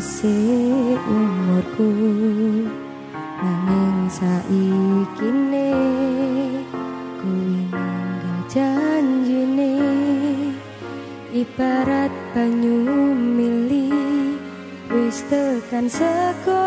se umurku. Nanging saiki ne kuwi ninggal janjine. Ibarat banyu mili wis tekan seko